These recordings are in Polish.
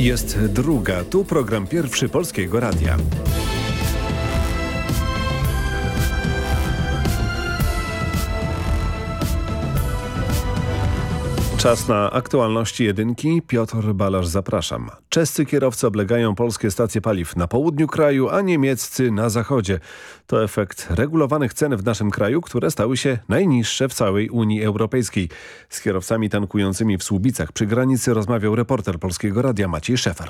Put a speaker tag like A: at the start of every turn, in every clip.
A: Jest druga, tu program pierwszy Polskiego Radia. Czas na aktualności jedynki. Piotr Balasz zapraszam. Czescy kierowcy oblegają polskie stacje paliw na południu kraju, a niemieccy na zachodzie. To efekt regulowanych cen w naszym kraju, które stały się najniższe w całej Unii Europejskiej. Z kierowcami tankującymi w Słubicach przy granicy rozmawiał reporter Polskiego Radia Maciej Szefer.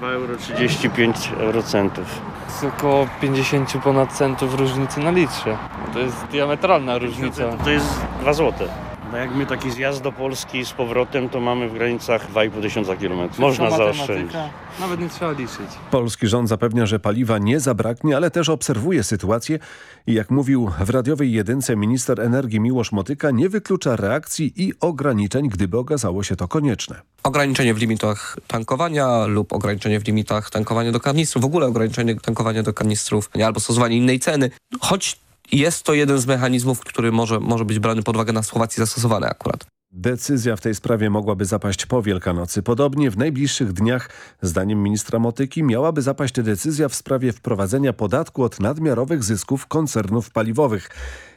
B: 2,35 eurocentów.
C: jest około 50 ponad centów różnicy na litrze. To jest diametralna różnica.
B: To jest 2 złote. No jak my taki zjazd do Polski z powrotem, to mamy w granicach 2,5 tysiąca kilometrów. Można zaoszczędzić.
C: Nawet nie trzeba liczyć.
A: Polski rząd zapewnia, że paliwa nie zabraknie, ale też obserwuje sytuację i jak mówił w radiowej jedynce minister energii Miłosz Motyka, nie wyklucza reakcji i ograniczeń, gdyby okazało się to konieczne.
D: ograniczenie w limitach tankowania lub ograniczenie w limitach tankowania do kanistrów, w ogóle ograniczenie tankowania do kanistrów albo stosowanie innej ceny, choć jest to jeden z mechanizmów, który może, może być brany pod uwagę na Słowacji zastosowany akurat.
A: Decyzja w tej sprawie mogłaby zapaść po Wielkanocy. Podobnie w najbliższych dniach, zdaniem ministra Motyki, miałaby zapaść decyzja w sprawie wprowadzenia podatku od nadmiarowych zysków koncernów paliwowych.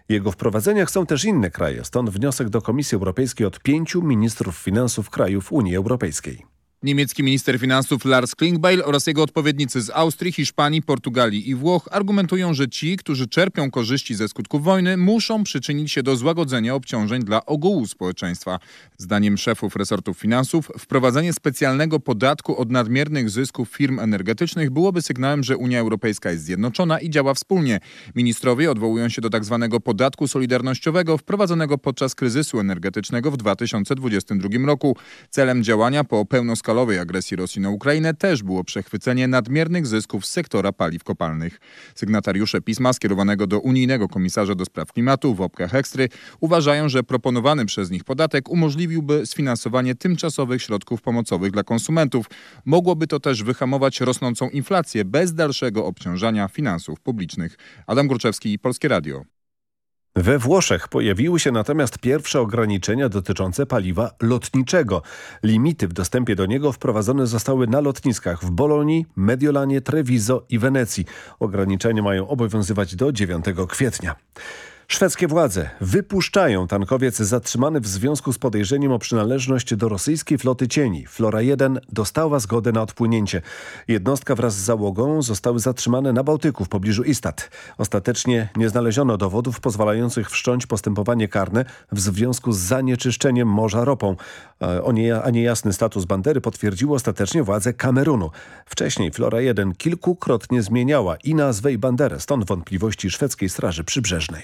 A: Jego wprowadzenia chcą też inne kraje, stąd wniosek do Komisji Europejskiej od pięciu ministrów finansów krajów Unii Europejskiej.
E: Niemiecki minister finansów Lars Klingbeil oraz jego odpowiednicy z Austrii, Hiszpanii, Portugalii i Włoch argumentują, że ci, którzy czerpią korzyści ze skutków wojny, muszą przyczynić się do złagodzenia obciążeń dla ogółu społeczeństwa. Zdaniem szefów resortów finansów, wprowadzenie specjalnego podatku od nadmiernych zysków firm energetycznych byłoby sygnałem, że Unia Europejska jest zjednoczona i działa wspólnie. Ministrowie odwołują się do tzw. podatku solidarnościowego wprowadzonego podczas kryzysu energetycznego w 2022 roku. Celem działania po pełnoskalowej agresji Rosji na Ukrainę też było przechwycenie nadmiernych zysków z sektora paliw kopalnych. Sygnatariusze pisma skierowanego do unijnego komisarza do spraw klimatu w opkach ekstry uważają, że proponowany przez nich podatek umożliwiłby sfinansowanie tymczasowych środków pomocowych dla konsumentów. Mogłoby to też wyhamować rosnącą inflację bez dalszego obciążania finansów publicznych. Adam Gruczewski, Polskie Radio.
A: We Włoszech pojawiły się natomiast pierwsze ograniczenia dotyczące paliwa lotniczego. Limity w dostępie do niego wprowadzone zostały na lotniskach w Bolonii, Mediolanie, Treviso i Wenecji. Ograniczenia mają obowiązywać do 9 kwietnia. Szwedzkie władze wypuszczają tankowiec zatrzymany w związku z podejrzeniem o przynależność do rosyjskiej floty cieni. Flora 1 dostała zgodę na odpłynięcie. Jednostka wraz z załogą zostały zatrzymane na Bałtyku w pobliżu Istat. Ostatecznie nie znaleziono dowodów pozwalających wszcząć postępowanie karne w związku z zanieczyszczeniem morza ropą. O nie, a niejasny status bandery potwierdziły ostatecznie władze Kamerunu. Wcześniej Flora 1 kilkukrotnie zmieniała i nazwę i banderę, stąd wątpliwości szwedzkiej Straży Przybrzeżnej.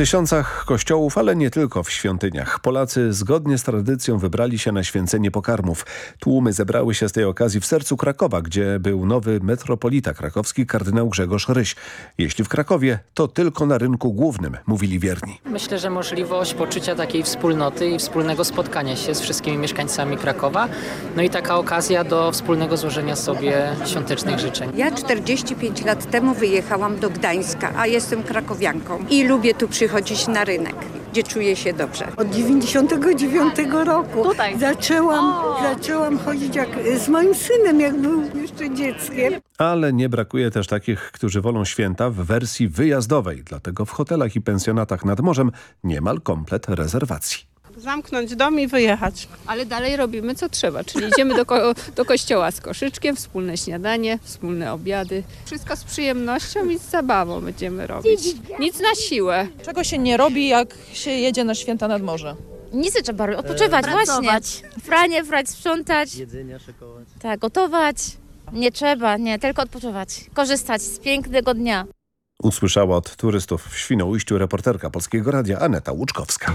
A: W tysiącach kościołów, ale nie tylko w świątyniach. Polacy zgodnie z tradycją wybrali się na święcenie pokarmów. Tłumy zebrały się z tej okazji w sercu Krakowa, gdzie był nowy metropolita krakowski kardynał Grzegorz Ryś. Jeśli w Krakowie, to tylko na rynku głównym, mówili wierni.
F: Myślę, że możliwość poczucia takiej wspólnoty i wspólnego spotkania się z wszystkimi mieszkańcami Krakowa. No i taka okazja do wspólnego złożenia sobie świątecznych życzeń.
G: Ja 45 lat temu wyjechałam do Gdańska, a jestem krakowianką i lubię tu przychodzić na rynek, gdzie czuję się dobrze.
H: Od 99 roku
I: Tutaj.
H: zaczęłam, zaczęłam chodzić jak, z moim synem, jak był jeszcze dzieckiem.
A: Ale nie brakuje też takich, którzy wolą święta w wersji wyjazdowej. Dlatego w hotelach i pensjonatach nad morzem niemal komplet rezerwacji.
I: Zamknąć dom i wyjechać.
J: Ale dalej robimy co trzeba, czyli idziemy do, ko do kościoła z koszyczkiem, wspólne śniadanie, wspólne obiady. Wszystko z przyjemnością i z zabawą będziemy robić. Nic na siłę.
I: Czego się nie robi, jak się jedzie na święta nad morze?
K: Nic nie trzeba robić, odpoczywać właśnie. Pranie, brać, sprzątać.
L: Jedzenia szykować.
K: Tak, gotować. Nie trzeba, nie, tylko odpoczywać. Korzystać z pięknego dnia.
A: Usłyszała od turystów w Świnoujściu reporterka Polskiego Radia Aneta Łuczkowska.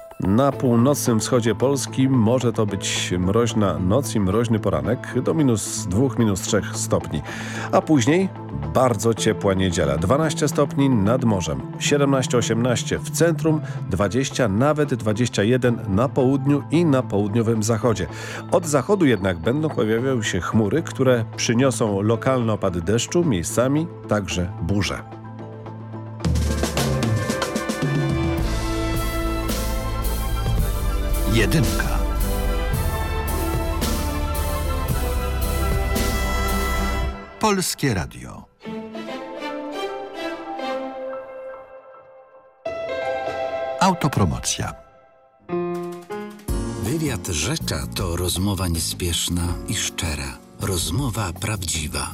A: Na północnym wschodzie Polski może to być mroźna noc i mroźny poranek do minus 2, minus 3 stopni. A później bardzo ciepła niedziela. 12 stopni nad morzem, 17-18 w centrum, 20, nawet 21 na południu i na południowym zachodzie. Od zachodu jednak będą pojawiały się chmury, które przyniosą lokalne opady deszczu, miejscami także burze.
M: Jedynka. Polskie Radio. Autopromocja.
L: Wywiad Rzecza to rozmowa niespieszna i szczera. Rozmowa prawdziwa.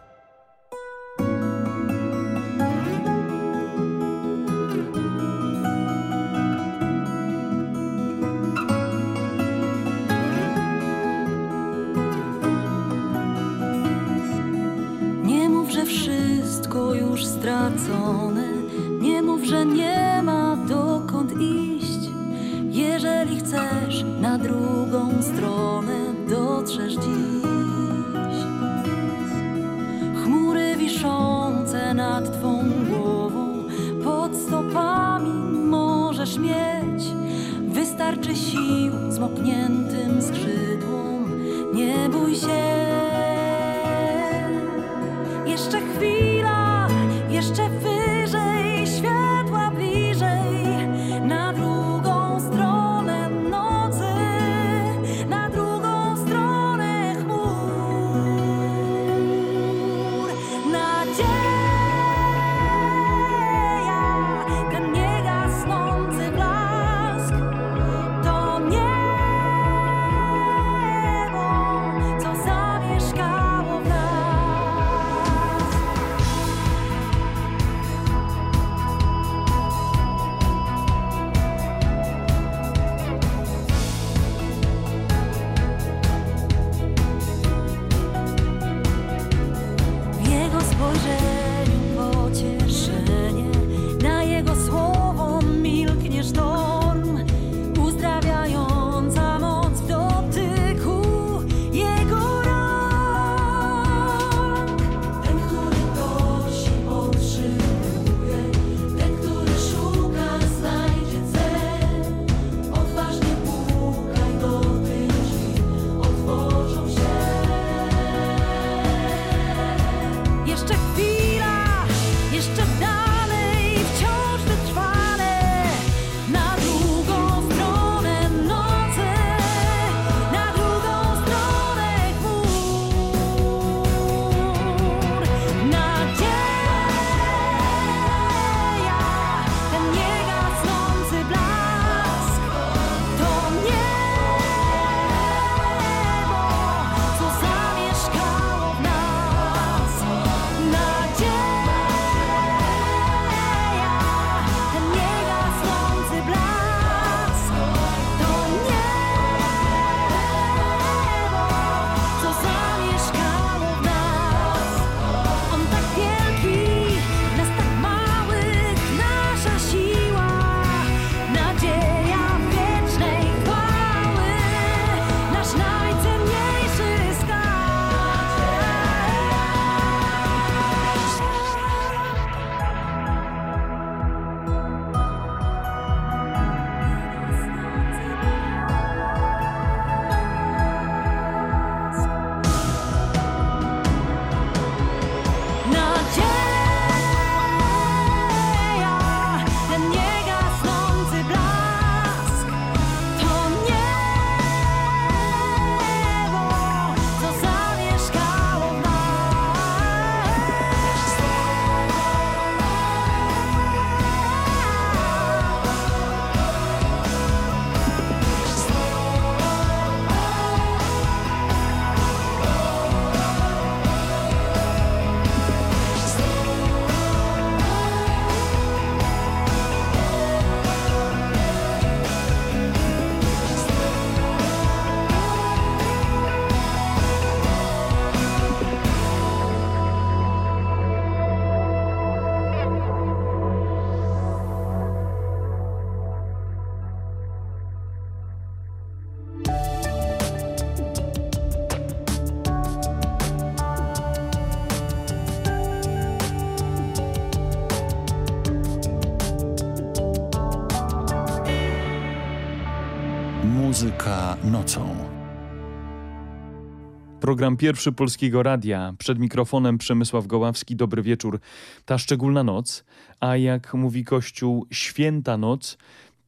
N: Program pierwszy Polskiego Radia. Przed mikrofonem Przemysław Goławski. Dobry wieczór. Ta szczególna noc, a jak mówi Kościół, święta noc,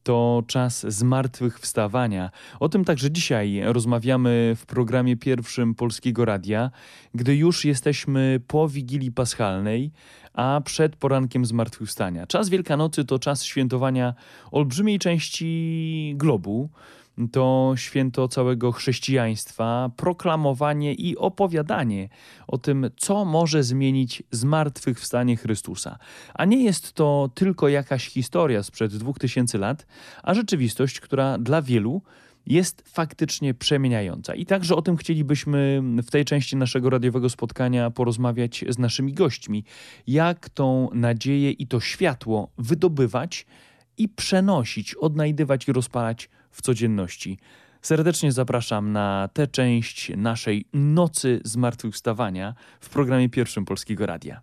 N: to czas zmartwychwstawania. O tym także dzisiaj rozmawiamy w programie pierwszym Polskiego Radia, gdy już jesteśmy po Wigilii Paschalnej, a przed porankiem zmartwychwstania. Czas Wielkanocy to czas świętowania olbrzymiej części globu. To święto całego chrześcijaństwa, proklamowanie i opowiadanie o tym, co może zmienić zmartwychwstanie Chrystusa. A nie jest to tylko jakaś historia sprzed dwóch tysięcy lat, a rzeczywistość, która dla wielu jest faktycznie przemieniająca. I także o tym chcielibyśmy w tej części naszego radiowego spotkania porozmawiać z naszymi gośćmi. Jak tą nadzieję i to światło wydobywać i przenosić, odnajdywać i rozpalać w codzienności. Serdecznie zapraszam na tę część naszej Nocy Zmartwychwstawania w programie pierwszym Polskiego Radia.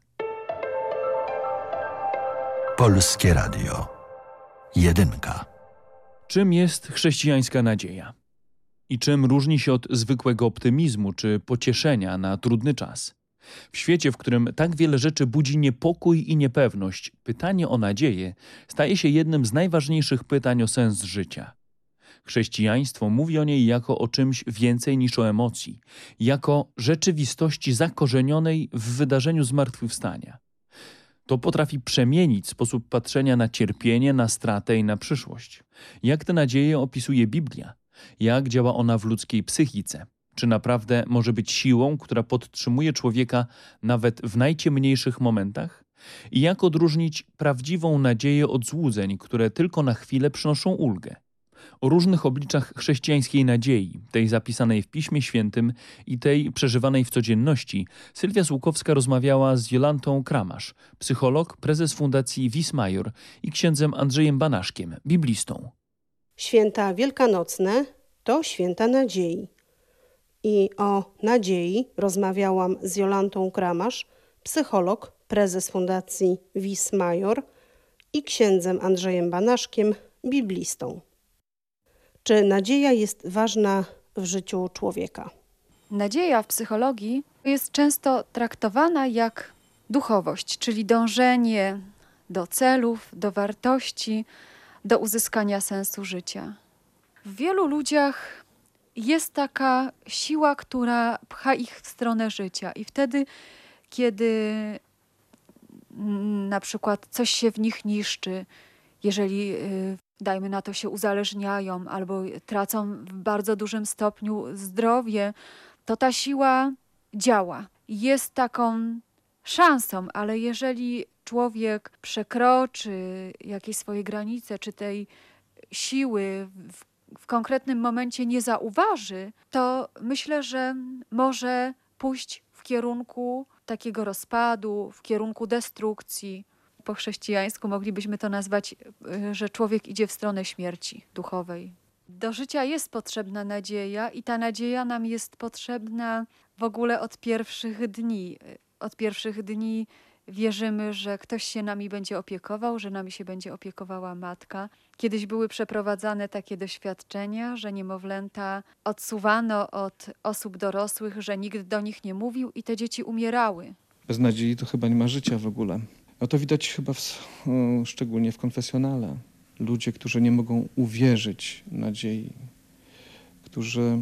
M: Polskie Radio. Jedynka.
N: Czym jest chrześcijańska nadzieja? I czym różni się od zwykłego optymizmu czy pocieszenia na trudny czas? W świecie, w którym tak wiele rzeczy budzi niepokój i niepewność, pytanie o nadzieję staje się jednym z najważniejszych pytań o sens życia. Chrześcijaństwo mówi o niej jako o czymś więcej niż o emocji, jako rzeczywistości zakorzenionej w wydarzeniu zmartwychwstania. To potrafi przemienić sposób patrzenia na cierpienie, na stratę i na przyszłość. Jak tę nadzieję opisuje Biblia? Jak działa ona w ludzkiej psychice? Czy naprawdę może być siłą, która podtrzymuje człowieka nawet w najciemniejszych momentach? I jak odróżnić prawdziwą nadzieję od złudzeń, które tylko na chwilę przynoszą ulgę? O różnych obliczach chrześcijańskiej nadziei, tej zapisanej w Piśmie Świętym i tej przeżywanej w codzienności, Sylwia Słukowska rozmawiała z Jolantą Kramasz, psycholog, prezes Fundacji Wismajor i księdzem Andrzejem Banaszkiem, biblistą.
O: Święta wielkanocne to święta nadziei. I o nadziei rozmawiałam z Jolantą Kramasz, psycholog, prezes Fundacji Wismajor i księdzem Andrzejem Banaszkiem, biblistą. Czy nadzieja jest ważna w życiu człowieka?
P: Nadzieja w psychologii jest często traktowana jak duchowość, czyli dążenie do celów, do wartości, do uzyskania sensu życia. W wielu ludziach jest taka siła, która pcha ich w stronę życia, i wtedy, kiedy mm, na przykład coś się w nich niszczy, jeżeli y, dajmy na to, się uzależniają albo tracą w bardzo dużym stopniu zdrowie, to ta siła działa. Jest taką szansą, ale jeżeli człowiek przekroczy jakieś swoje granice, czy tej siły w, w konkretnym momencie nie zauważy, to myślę, że może pójść w kierunku takiego rozpadu, w kierunku destrukcji, po chrześcijańsku moglibyśmy to nazwać, y, że człowiek idzie w stronę śmierci duchowej. Do życia jest potrzebna nadzieja i ta nadzieja nam jest potrzebna w ogóle od pierwszych dni. Od pierwszych dni wierzymy, że ktoś się nami będzie opiekował, że nami się będzie opiekowała matka. Kiedyś były przeprowadzane takie doświadczenia, że niemowlęta odsuwano od osób dorosłych, że nikt do nich nie mówił i te dzieci umierały.
Q: Bez nadziei to chyba nie ma życia w ogóle. No to widać chyba w, szczególnie w konfesjonale. Ludzie, którzy nie mogą uwierzyć nadziei, którzy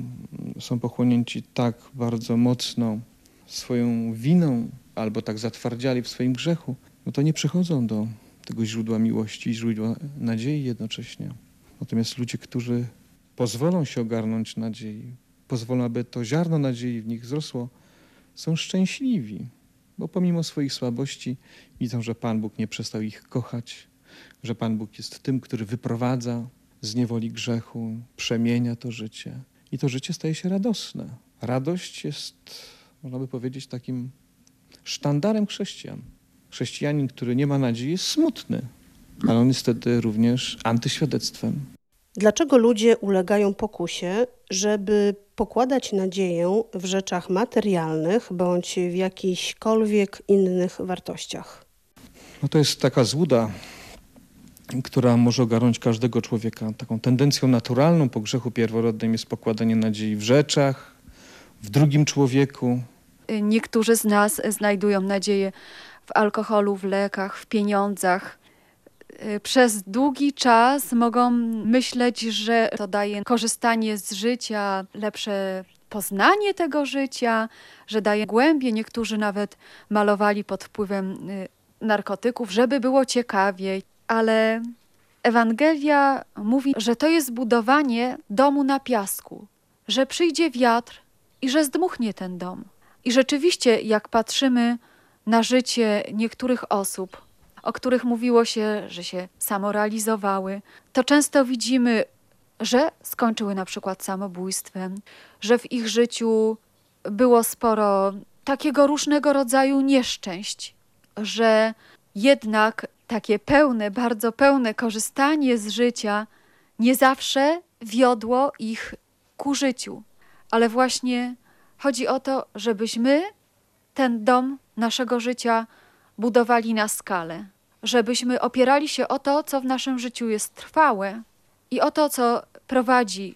Q: są pochłonięci tak bardzo mocno swoją winą albo tak zatwardziali w swoim grzechu, no to nie przychodzą do tego źródła miłości i źródła nadziei jednocześnie. Natomiast ludzie, którzy pozwolą się ogarnąć nadziei, pozwolą, aby to ziarno nadziei w nich wzrosło, są szczęśliwi bo pomimo swoich słabości widzą, że Pan Bóg nie przestał ich kochać, że Pan Bóg jest tym, który wyprowadza z niewoli grzechu, przemienia to życie i to życie staje się radosne. Radość jest, można by powiedzieć, takim sztandarem chrześcijan. Chrześcijanin, który nie ma nadziei, jest smutny, ale on wtedy również antyświadectwem.
O: Dlaczego ludzie ulegają pokusie, żeby pokładać nadzieję w rzeczach materialnych bądź w jakichkolwiek innych wartościach?
Q: No to jest taka złuda która może ogarnąć każdego człowieka. Taką tendencją naturalną po grzechu pierworodnym jest pokładanie nadziei w rzeczach, w drugim człowieku.
P: Niektórzy z nas znajdują nadzieję w alkoholu, w lekach, w pieniądzach. Y, Przez długi czas mogą myśleć, że to daje korzystanie z życia, lepsze poznanie tego życia, że daje głębie. Niektórzy nawet malowali pod wpływem y, narkotyków, żeby było ciekawiej. Ale Ewangelia mówi, że to jest budowanie domu na piasku, że przyjdzie wiatr i że zdmuchnie ten dom. I rzeczywiście, jak patrzymy na życie niektórych osób, o których mówiło się, że się samorealizowały, to często widzimy, że skończyły na przykład samobójstwem, że w ich życiu było sporo takiego różnego rodzaju nieszczęść, że jednak takie pełne, bardzo pełne korzystanie z życia nie zawsze wiodło ich ku życiu. Ale właśnie chodzi o to, żebyśmy ten dom naszego życia budowali na skalę, żebyśmy opierali się o to, co w naszym życiu jest trwałe i o to, co prowadzi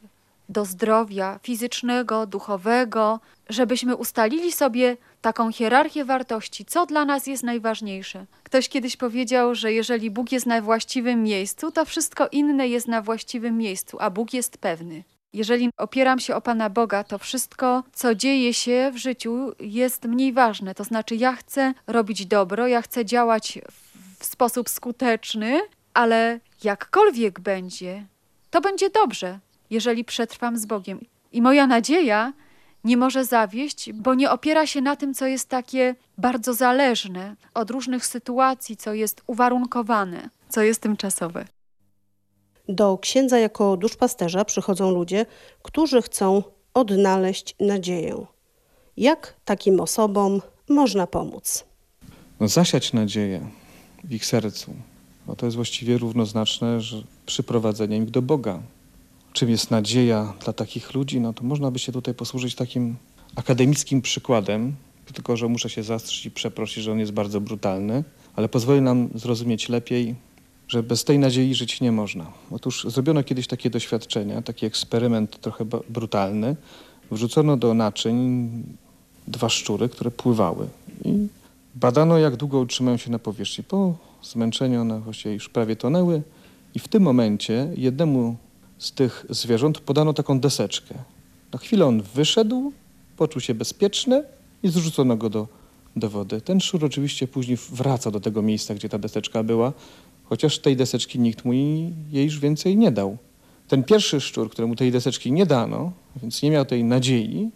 P: do zdrowia fizycznego, duchowego, żebyśmy ustalili sobie taką hierarchię wartości, co dla nas jest najważniejsze. Ktoś kiedyś powiedział, że jeżeli Bóg jest na właściwym miejscu, to wszystko inne jest na właściwym miejscu, a Bóg jest pewny. Jeżeli opieram się o Pana Boga, to wszystko, co dzieje się w życiu, jest mniej ważne. To znaczy, ja chcę robić dobro, ja chcę działać w sposób skuteczny, ale jakkolwiek będzie, to będzie dobrze, jeżeli przetrwam z Bogiem. I moja nadzieja nie może zawieść, bo nie opiera się na tym, co jest takie bardzo zależne od różnych sytuacji, co jest uwarunkowane, co jest tymczasowe.
O: Do księdza jako duszpasterza przychodzą ludzie, którzy chcą odnaleźć nadzieję. Jak takim osobom można pomóc?
Q: No, zasiać nadzieję w ich sercu. No, to jest właściwie równoznaczne że przyprowadzeniem ich do Boga. Czym jest nadzieja dla takich ludzi? No to można by się tutaj posłużyć takim akademickim przykładem, tylko że muszę się zastrzyć i przeprosić, że on jest bardzo brutalny, ale pozwoli nam zrozumieć lepiej, że bez tej nadziei żyć nie można. Otóż zrobiono kiedyś takie doświadczenia, taki eksperyment trochę brutalny. Wrzucono do naczyń dwa szczury, które pływały i badano, jak długo utrzymają się na powierzchni. Po zmęczeniu one właściwie już prawie tonęły i w tym momencie jednemu z tych zwierząt podano taką deseczkę. Na chwilę on wyszedł, poczuł się bezpieczny i zrzucono go do, do wody. Ten szczur oczywiście później wraca do tego miejsca, gdzie ta deseczka była, chociaż tej deseczki nikt mu jej już więcej nie dał. Ten pierwszy szczur, któremu tej deseczki nie dano, więc nie miał tej nadziei,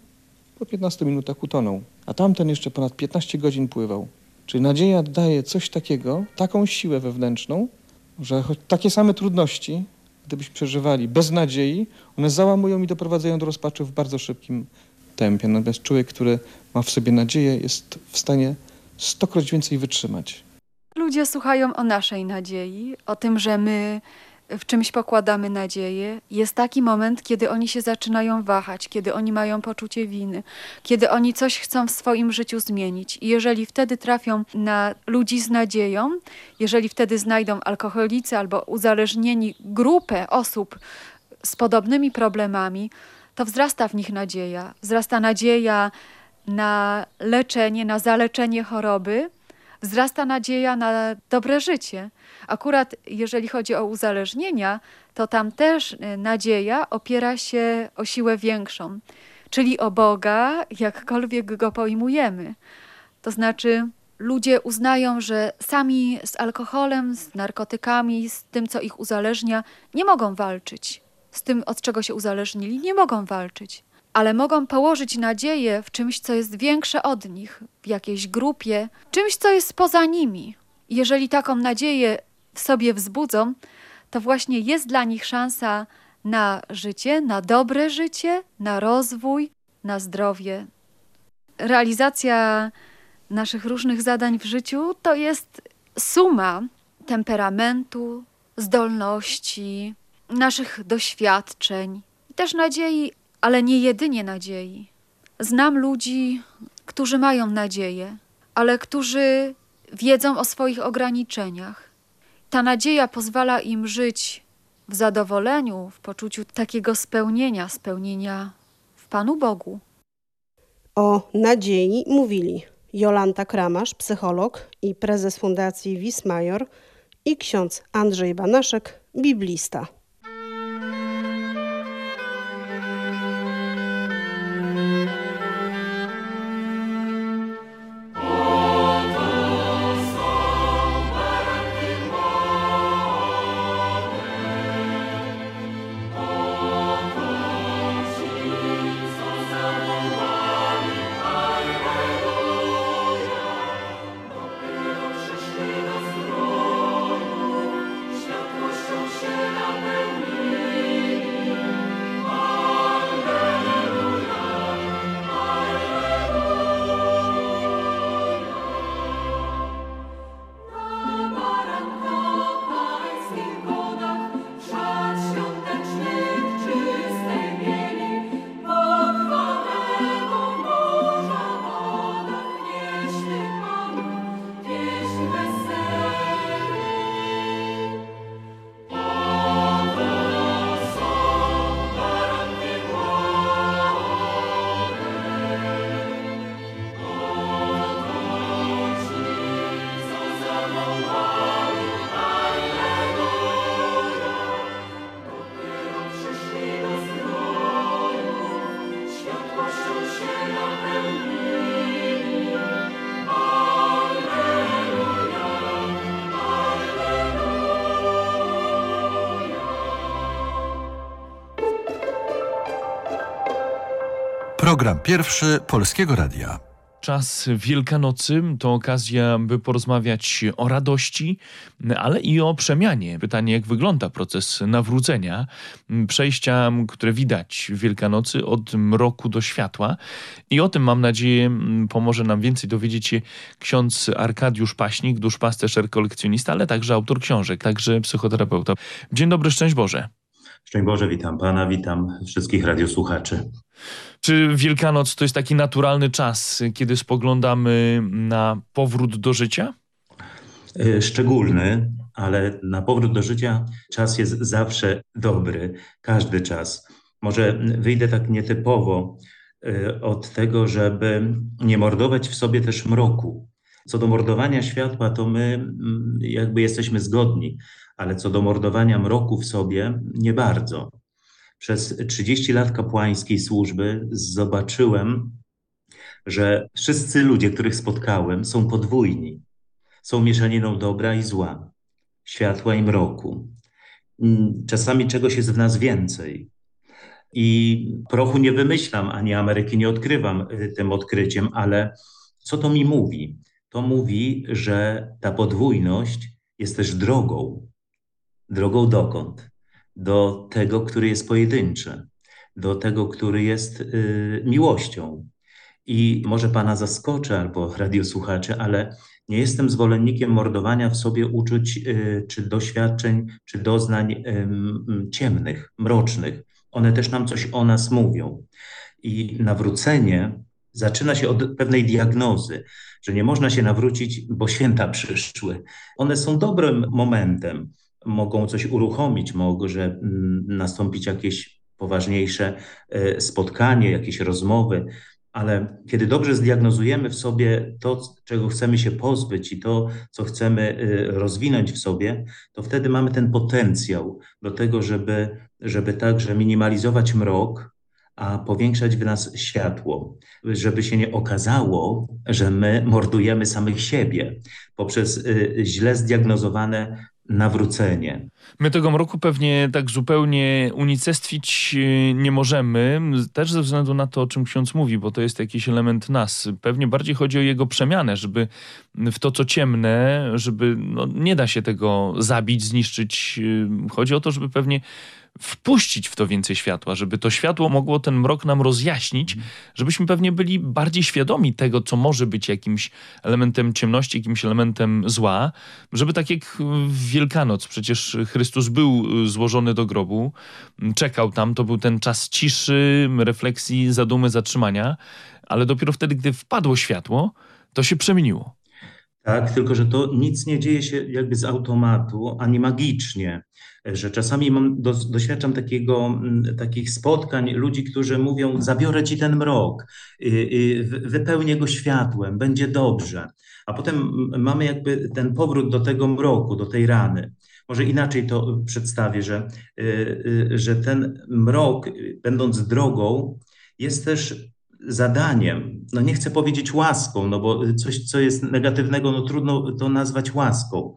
Q: po 15 minutach utonął. A tamten jeszcze ponad 15 godzin pływał. Czyli nadzieja daje coś takiego, taką siłę wewnętrzną, że choć takie same trudności, gdybyśmy przeżywali bez nadziei, one załamują i doprowadzają do rozpaczy w bardzo szybkim tempie. Natomiast człowiek, który ma w sobie nadzieję, jest w stanie stokroć więcej wytrzymać.
P: Ludzie słuchają o naszej nadziei, o tym, że my w czymś pokładamy nadzieję. Jest taki moment, kiedy oni się zaczynają wahać, kiedy oni mają poczucie winy, kiedy oni coś chcą w swoim życiu zmienić. I jeżeli wtedy trafią na ludzi z nadzieją, jeżeli wtedy znajdą alkoholicy albo uzależnieni grupę osób z podobnymi problemami, to wzrasta w nich nadzieja. Wzrasta nadzieja na leczenie, na zaleczenie choroby, wzrasta nadzieja na dobre życie. Akurat jeżeli chodzi o uzależnienia, to tam też y, nadzieja opiera się o siłę większą, czyli o Boga, jakkolwiek go pojmujemy. To znaczy, ludzie uznają, że sami z alkoholem, z narkotykami, z tym, co ich uzależnia, nie mogą walczyć. Z tym, od czego się uzależnili, nie mogą walczyć. Ale mogą położyć nadzieję w czymś, co jest większe od nich, w jakiejś grupie, czymś, co jest poza nimi. Jeżeli taką nadzieję w sobie wzbudzą, to właśnie jest dla nich szansa na życie, na dobre życie, na rozwój, na zdrowie. Realizacja naszych różnych zadań w życiu to jest suma temperamentu, zdolności, naszych doświadczeń, też nadziei, ale nie jedynie nadziei. Znam ludzi, którzy mają nadzieję, ale którzy wiedzą o swoich ograniczeniach Ta nadzieja pozwala im żyć w zadowoleniu, w poczuciu takiego spełnienia, spełnienia w Panu Bogu.
O: O nadziei mówili Jolanta Kramasz, psycholog i prezes Fundacji Wismajor i ksiądz Andrzej Banaszek, biblista.
M: Pierwszy Polskiego Radia.
N: Czas Wielkanocy to okazja, by porozmawiać o radości, ale i o przemianie. Pytanie, jak wygląda proces nawrócenia, przejścia, które widać w Wielkanocy od mroku do światła. I o tym, mam nadzieję, pomoże nam więcej dowiedzieć się ksiądz Arkadiusz Paśnik, duszpasterz, rekolekcjonista, ale także autor książek, także psychoterapeuta. Dzień dobry, szczęść Boże.
R: Szczęść Boże, witam Pana, witam wszystkich radiosłuchaczy.
N: Czy Wielkanoc to jest taki naturalny czas, kiedy spoglądamy na powrót do życia?
R: Szczególny, ale na powrót do życia czas jest zawsze dobry, każdy czas. Może wyjdę tak nietypowo od tego, żeby nie mordować w sobie też mroku. Co do mordowania światła, to my jakby jesteśmy zgodni, ale co do mordowania mroku w sobie, nie bardzo. Przez 30 lat kapłańskiej służby zobaczyłem, że wszyscy ludzie, których spotkałem, są podwójni. Są mieszaniną dobra i zła, światła i mroku. Czasami czegoś jest w nas więcej. I prochu nie wymyślam, ani Ameryki nie odkrywam tym odkryciem, ale co to mi mówi? To mówi, że ta podwójność jest też drogą. Drogą dokąd? Do tego, który jest pojedynczy, do tego, który jest y, miłością. I może Pana zaskoczę albo radiosłuchacze, ale nie jestem zwolennikiem mordowania w sobie uczuć, y, czy doświadczeń, czy doznań y, ciemnych, mrocznych. One też nam coś o nas mówią. I nawrócenie zaczyna się od pewnej diagnozy, że nie można się nawrócić, bo święta przyszły. One są dobrym momentem mogą coś uruchomić, może mm, nastąpić jakieś poważniejsze e, spotkanie, jakieś rozmowy, ale kiedy dobrze zdiagnozujemy w sobie to, czego chcemy się pozbyć i to, co chcemy e, rozwinąć w sobie, to wtedy mamy ten potencjał do tego, żeby, żeby także minimalizować mrok, a powiększać w nas światło, żeby się nie okazało, że my mordujemy samych siebie poprzez e, źle zdiagnozowane nawrócenie.
N: My tego mroku pewnie tak zupełnie unicestwić y, nie możemy, też ze względu na to, o czym ksiądz mówi, bo to jest jakiś element nas. Pewnie bardziej chodzi o jego przemianę, żeby w to, co ciemne, żeby no, nie da się tego zabić, zniszczyć. Y, chodzi o to, żeby pewnie wpuścić w to więcej światła, żeby to światło mogło ten mrok nam rozjaśnić, żebyśmy pewnie byli bardziej świadomi tego, co może być jakimś elementem ciemności, jakimś elementem zła, żeby tak jak w Wielkanoc, przecież Chrystus był złożony do grobu, czekał tam, to był ten czas ciszy, refleksji, zadumy, zatrzymania, ale dopiero wtedy, gdy wpadło światło, to się przemieniło.
R: Tak, tylko że to nic nie dzieje się jakby z automatu, ani magicznie. Że czasami mam, do, doświadczam takiego, mm, takich spotkań ludzi, którzy mówią: Zabiorę ci ten mrok, y, y, wypełnię go światłem, będzie dobrze. A potem mamy jakby ten powrót do tego mroku, do tej rany. Może inaczej to przedstawię, że, y, że ten mrok, będąc drogą, jest też zadaniem, no nie chcę powiedzieć łaską, no bo coś, co jest negatywnego, no trudno to nazwać łaską,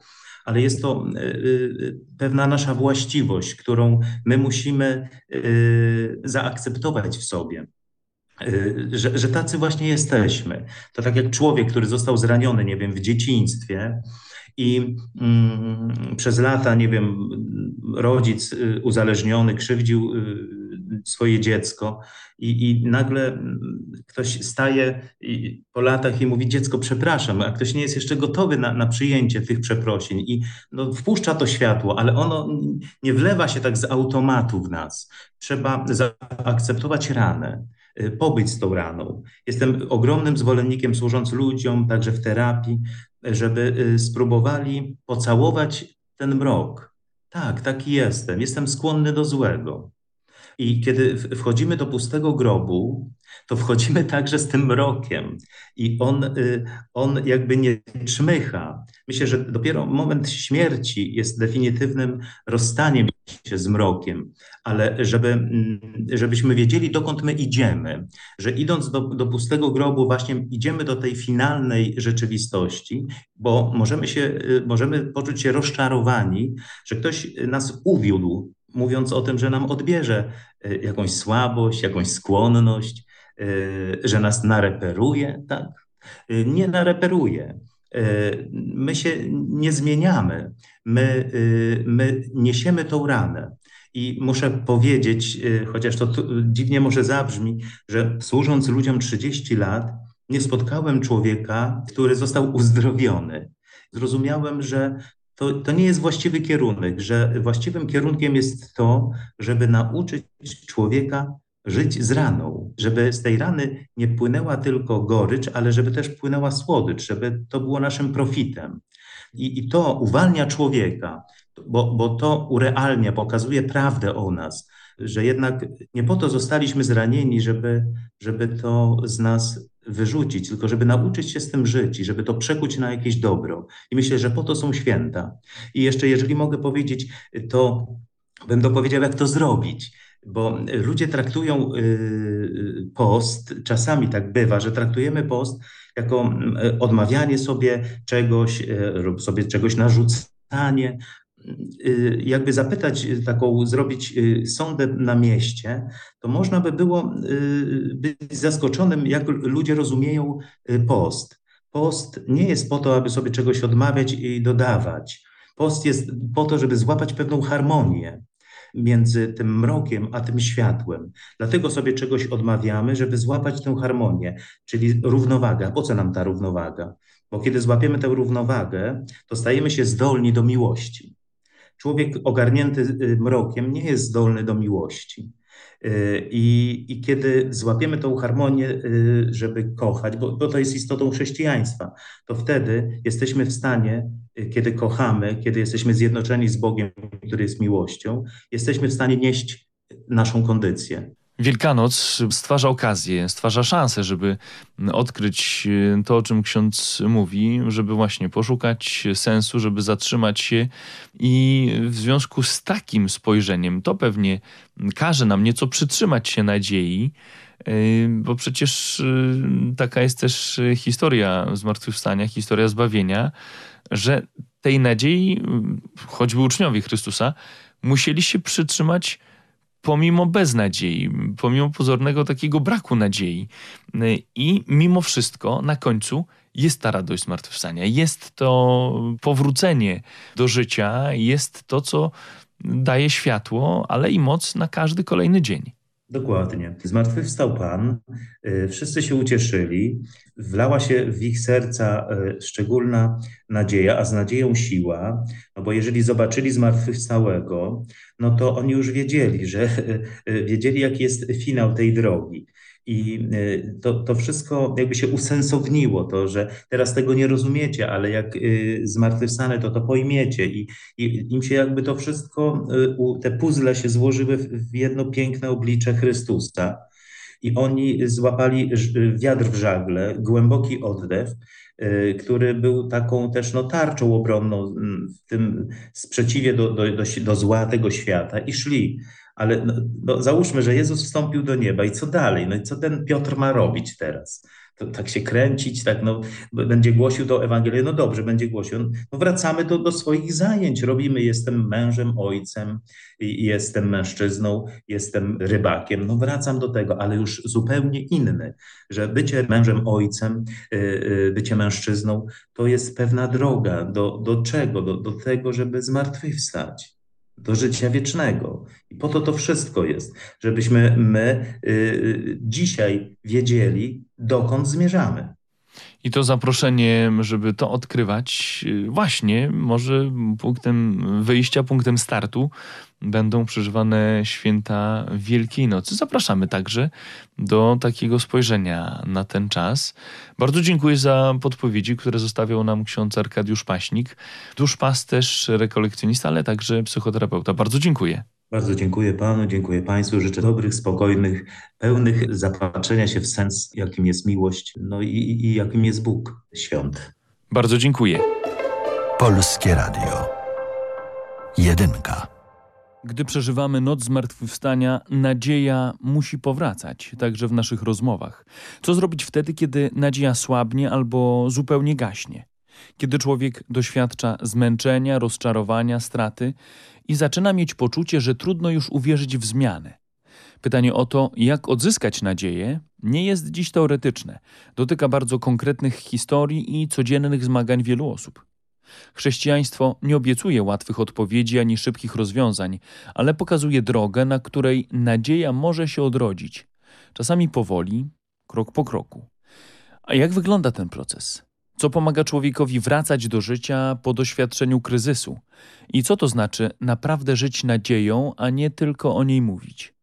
R: ale jest to y, y, pewna nasza właściwość, którą my musimy y, zaakceptować w sobie. Że, że tacy właśnie jesteśmy. To tak jak człowiek, który został zraniony, nie wiem, w dzieciństwie, i mm, przez lata, nie wiem, rodzic uzależniony krzywdził swoje dziecko i, i nagle ktoś staje po latach i mówi dziecko przepraszam, a ktoś nie jest jeszcze gotowy na, na przyjęcie tych przeprosin i no, wpuszcza to światło, ale ono nie wlewa się tak z automatu w nas. Trzeba zaakceptować ranę y, pobyć z tą raną. Jestem ogromnym zwolennikiem, służąc ludziom, także w terapii, żeby y, spróbowali pocałować ten mrok. Tak, taki jestem. Jestem skłonny do złego. I kiedy wchodzimy do pustego grobu, to wchodzimy także z tym mrokiem i on, y, on jakby nie czmycha. Myślę, że dopiero moment śmierci jest definitywnym rozstaniem się z mrokiem, ale żeby, mm, żebyśmy wiedzieli, dokąd my idziemy, że idąc do, do pustego grobu, właśnie idziemy do tej finalnej rzeczywistości, bo możemy, się, y, możemy poczuć się rozczarowani, że ktoś nas uwiódł mówiąc o tym, że nam odbierze e, jakąś słabość, jakąś skłonność, e, że nas nareperuje, tak? E, nie nareperuje. My się nie zmieniamy, my, my niesiemy tą ranę. I muszę powiedzieć, chociaż to dziwnie może zabrzmi, że służąc ludziom 30 lat, nie spotkałem człowieka, który został uzdrowiony. Zrozumiałem, że to, to nie jest właściwy kierunek, że właściwym kierunkiem jest to, żeby nauczyć człowieka żyć z raną, żeby z tej rany nie płynęła tylko gorycz, ale żeby też płynęła słodycz, żeby to było naszym profitem. I, i to uwalnia człowieka, bo, bo to urealnia, pokazuje prawdę o nas, że jednak nie po to zostaliśmy zranieni, żeby, żeby to z nas wyrzucić, tylko żeby nauczyć się z tym żyć i żeby to przekuć na jakieś dobro. I myślę, że po to są święta. I jeszcze, jeżeli mogę powiedzieć, to bym dopowiedział, jak to zrobić. Bo ludzie traktują y, post, czasami tak bywa, że traktujemy post jako y, odmawianie sobie czegoś, y, sobie czegoś narzucanie, jakby zapytać, y, taką zrobić y, sondę na mieście, to można by było być zaskoczonym, jak ludzie rozumieją post. Post nie jest po to, aby sobie czegoś odmawiać i dodawać. Post jest po to, żeby złapać pewną harmonię między tym mrokiem a tym światłem. Dlatego sobie czegoś odmawiamy, żeby złapać tę harmonię, czyli równowagę. Po co nam ta równowaga? Bo kiedy złapiemy tę równowagę, to stajemy się zdolni do miłości. Człowiek ogarnięty y, mrokiem nie jest zdolny do miłości. Y, I, I, kiedy złapiemy tą harmonię, y, żeby kochać, bo, bo, to jest istotą chrześcijaństwa, to wtedy jesteśmy w stanie, kiedy kochamy, kiedy jesteśmy zjednoczeni z Bogiem, który jest miłością, jesteśmy w stanie nieść naszą kondycję.
N: Wielkanoc stwarza okazję, stwarza szansę, żeby odkryć e, to, o czym ksiądz mówi, żeby właśnie poszukać sensu, żeby zatrzymać się i w związku z takim spojrzeniem to pewnie każe nam nieco przytrzymać się nadziei, e, bo przecież e, taka jest też historia zmartwychwstania, historia zbawienia, że tej nadziei, choćby uczniowie Chrystusa, musieli się przytrzymać pomimo beznadziei, pomimo pozornego takiego braku nadziei. I mimo wszystko na końcu jest ta radość zmartwychwstania, jest to powrócenie do życia, jest to, co daje światło, ale i moc na każdy kolejny dzień.
R: Dokładnie. Zmartwychwstał Pan, y, wszyscy się ucieszyli, wlała się w ich serca y, szczególna nadzieja, a z nadzieją siła, no bo jeżeli zobaczyli zmartwychwstałego, no to oni już wiedzieli, że y, wiedzieli, jaki jest finał tej drogi. I y, to, to wszystko jakby się usensowniło, to, że teraz tego nie rozumiecie, ale jak y, zmartwychwstanę, to to pojmiecie. I, i im się jakby to wszystko, y, te puzzle się złożyły w, jedno piękne oblicze Chrystusa. I oni złapali wiatr w żagle, głęboki oddech, który był taką też no, tarczą obronną w tym sprzeciwie do, do, do, do zła tego świata i szli. Ale no, no, załóżmy, że Jezus wstąpił do nieba i co dalej? No i co ten Piotr ma robić teraz? To, tak się kręcić, tak no, będzie głosił tą Ewangelię, no dobrze, będzie głosił. No wracamy do, do swoich zajęć, robimy, jestem mężem, ojcem, jestem mężczyzną, jestem rybakiem, no wracam do tego, ale już zupełnie inny, że bycie mężem, ojcem, y, y, bycie mężczyzną, to jest pewna droga, do, do czego? Do, do tego, żeby zmartwychwstać do życia wiecznego. I po to to wszystko jest, żebyśmy my y, y, dzisiaj wiedzieli, dokąd zmierzamy.
N: I to zaproszenie, żeby to odkrywać, y, właśnie może punktem wyjścia, punktem startu będą przeżywane święta Wielkiej Nocy. Zapraszamy także do takiego spojrzenia na ten czas. Bardzo dziękuję za podpowiedzi, które zostawiał nam ksiądz Arkadiusz Paśnik, duszpasterz, rekolekcjonista, ale także psychoterapeuta. Bardzo dziękuję.
R: Bardzo dziękuję Panu, dziękuję Państwu. Życzę dobrych, spokojnych, pełnych zapatrzenia się w sens, jakim jest miłość, no i, i jakim jest Bóg świąt.
N: Bardzo dziękuję.
M: Polskie Radio. Jedynka.
N: Gdy przeżywamy noc zmartwychwstania, nadzieja musi powracać, także w naszych rozmowach. Co zrobić wtedy, kiedy nadzieja słabnie albo zupełnie gaśnie? Kiedy człowiek doświadcza zmęczenia, rozczarowania, straty i zaczyna mieć poczucie, że trudno już uwierzyć w zmianę. Pytanie o to, jak odzyskać nadzieję, nie jest dziś teoretyczne. Dotyka bardzo konkretnych historii i codziennych zmagań wielu osób. Chrześcijaństwo nie obiecuje łatwych odpowiedzi ani szybkich rozwiązań, ale pokazuje drogę, na której nadzieja może się odrodzić. Czasami powoli, krok po kroku. A jak wygląda ten proces? Co pomaga człowiekowi wracać do życia po doświadczeniu kryzysu? I co to znaczy naprawdę żyć nadzieją, a nie tylko o niej mówić?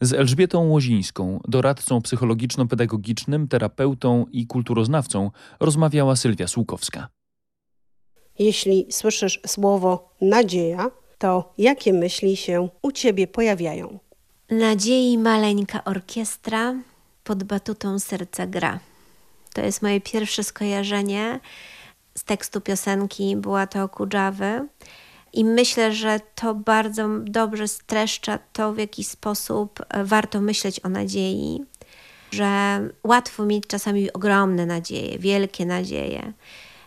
N: Z Elżbietą Łozińską, doradcą psychologiczno-pedagogicznym, terapeutą i kulturoznawcą, rozmawiała Sylwia Słukowska.
O: Jeśli słyszysz słowo nadzieja, to jakie myśli się u ciebie pojawiają?
S: Nadziei maleńka orkiestra pod batutą serca gra. To jest moje pierwsze skojarzenie z tekstu piosenki Była to Kudżawy. I myślę, że to bardzo dobrze streszcza to, w jaki sposób e, warto myśleć o nadziei, że łatwo mieć czasami ogromne nadzieje, wielkie nadzieje.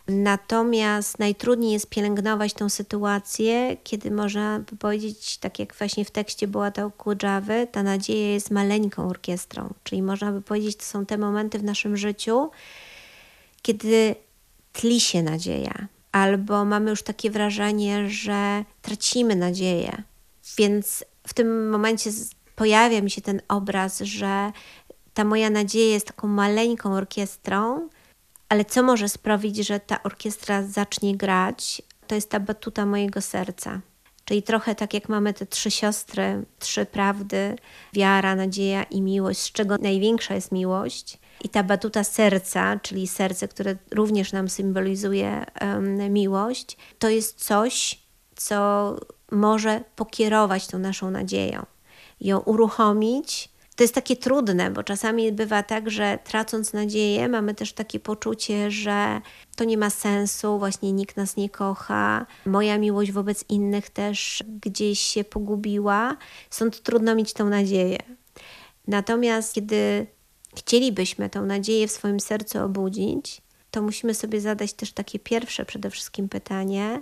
S: Natomiast najtrudniej jest pielęgnować tą sytuację, kiedy można powiedzieć, tak jak właśnie w tekście była to Kudżawy, ta nadzieja jest maleńką orkiestrą. Czyli można by powiedzieć, to są te momenty w naszym życiu, kiedy tli się nadzieja, albo mamy już takie wrażenie, że tracimy nadzieję. Więc w tym momencie pojawia mi się ten obraz, że ta moja nadzieja jest taką maleńką orkiestrą, ale co może sprawić, że ta orkiestra zacznie grać, to jest ta batuta mojego serca. Czyli trochę tak jak mamy te trzy siostry, trzy prawdy, wiara, nadzieja i miłość, z czego największa jest miłość. I ta batuta serca, czyli serce, które również nam symbolizuje um, miłość, to jest coś, co może pokierować tą naszą nadzieją, ją uruchomić to jest takie trudne, bo czasami bywa tak, że tracąc nadzieję, mamy też takie poczucie, że to nie ma sensu, właśnie nikt nas nie kocha, moja miłość wobec innych też gdzieś się pogubiła, stąd trudno mieć tą nadzieję. Natomiast kiedy chcielibyśmy tą nadzieję w swoim sercu obudzić, to musimy sobie zadać też takie pierwsze przede wszystkim pytanie,